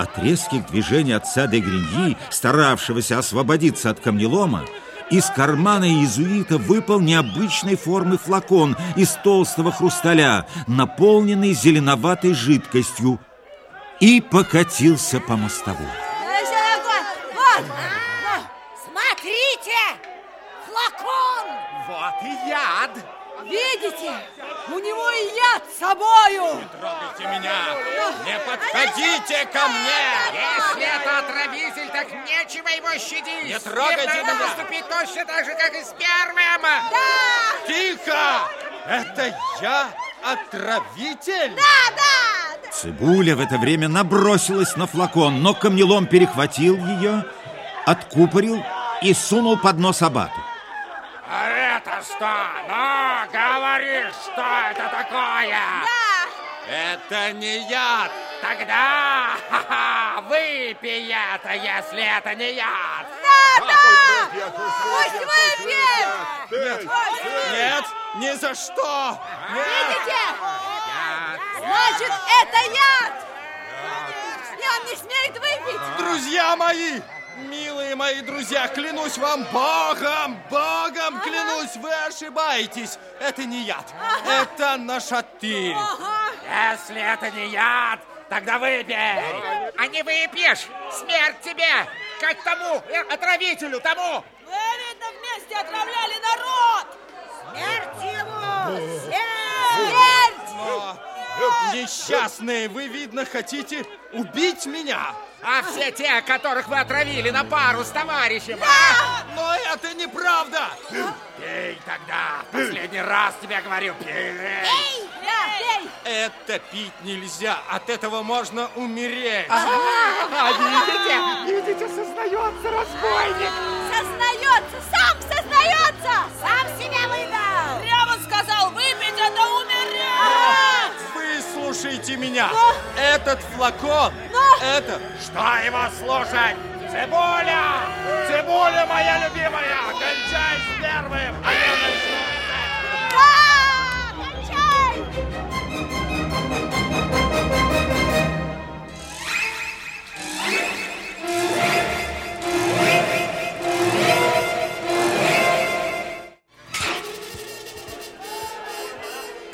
От резких движений отца де Гриньи, старавшегося освободиться от камнелома, из кармана иезуита выпал необычной формы флакон из толстого хрусталя, наполненный зеленоватой жидкостью, и покатился по мостовой. Вот, смотрите, флакон! Вот и яд! Видите? У него и яд с собою! Не трогайте меня! Не подходите ко мне! Если это отравитель, так нечего его щадить! Не трогайте Им надо поступить точно так же, как и с первым! Да! Тихо! Это я отравитель? Да, да! Цибуля в это время набросилась на флакон, но камнелом перехватил ее, откупорил и сунул под нос абату. А это что? Ну, говори, что это такое? Да! Это не яд! Тогда ха-ха, выпей это, если это не яд! Да, да! Пусть выпьет! Нет, ни за что! Видите? Значит, это яд! Он не смеет выпить! Друзья мои! Милые мои друзья, клянусь вам Богом, Богом клянусь, вы ошибаетесь. Это не яд, это нашатырь. Если это не яд, тогда выпей! А не выпьешь, смерть тебе! Как тому э, отравителю, тому! Вы, видно, вместе отравляли народ! Смерть ему! Смерть! Несчастные, вы, видно, хотите убить меня. А все те, которых вы отравили на пару с товарищем, а? Но это неправда. Пей тогда! Последний раз тебе говорю, пей! Да, пей! Это пить нельзя, от этого можно умереть. А видите? Видите, сознается разбойник! Сознается! Выслушайте меня. Этот флакон, это... Что его слушать? Цибуля! Цибуля моя любимая! Кончай с первым! А я начну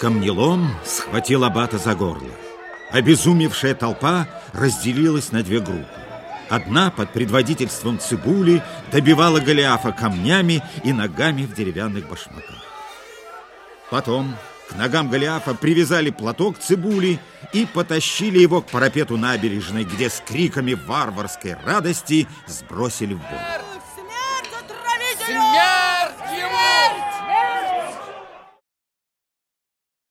Камнелом схватил аббата за горло. Обезумевшая толпа разделилась на две группы. Одна под предводительством Цибули добивала Голиафа камнями и ногами в деревянных башмаках. Потом к ногам Голиафа привязали платок Цибули и потащили его к парапету набережной, где с криками варварской радости сбросили в воду. Смерть отравителю! Смерть!